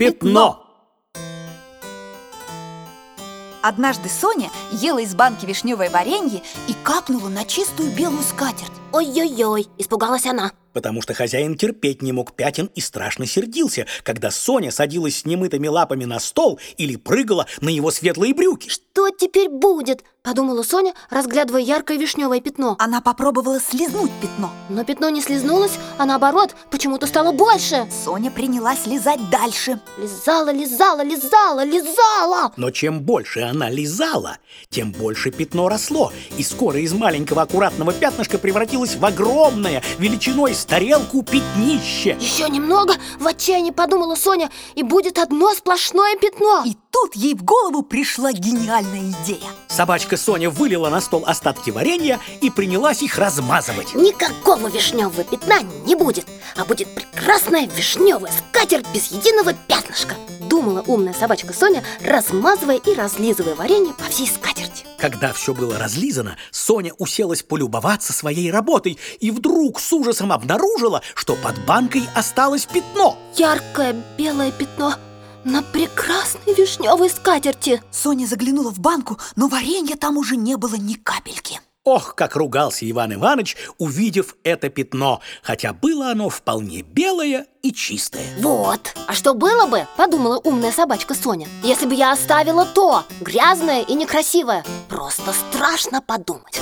Пятно! Однажды Соня ела из банки вишневое варенье и капнула на чистую белую скатерть. Ой-ой-ой, испугалась она. Потому что хозяин терпеть не мог пятен и страшно сердился, когда Соня садилась с немытыми лапами на стол или прыгала на его светлые брюки. Что теперь будет? Подумала Соня, разглядывая яркое вишневое пятно. Она попробовала слезнуть пятно. Но пятно не слезнулось, а наоборот, почему-то стало больше. Соня принялась лизать дальше. Лизала, лизала, лизала, лизала. Но чем больше она лизала, тем больше пятно росло, и скоро из маленького аккуратного пятнышка превратилось в огромное, величиной с тарелку пятнище. Еще немного, в отчаянии подумала Соня, и будет одно сплошное пятно. И тут ей в голову пришла гениальная идея. Собачка Соня вылила на стол остатки варенья и принялась их размазывать. Никакого вишневого пятна не будет, а будет прекрасная вишневая скатерть без единого пятнышка. Думала умная собачка Соня, размазывая и разлизывая варенье по всей скатерти. Когда все было разлизано, Соня уселась полюбоваться своей работой и вдруг с ужасом обнаружила, что под банкой осталось пятно. Яркое белое пятно на прекрасной вишневой скатерти. Соня заглянула в банку, но варенья там уже не было ни капельки. Ох, как ругался Иван Иванович, увидев это пятно, хотя было оно вполне белое и чистое. Вот, а что было бы, подумала умная собачка Соня, если бы я оставила то, грязное и некрасивое. Просто страшно подумать.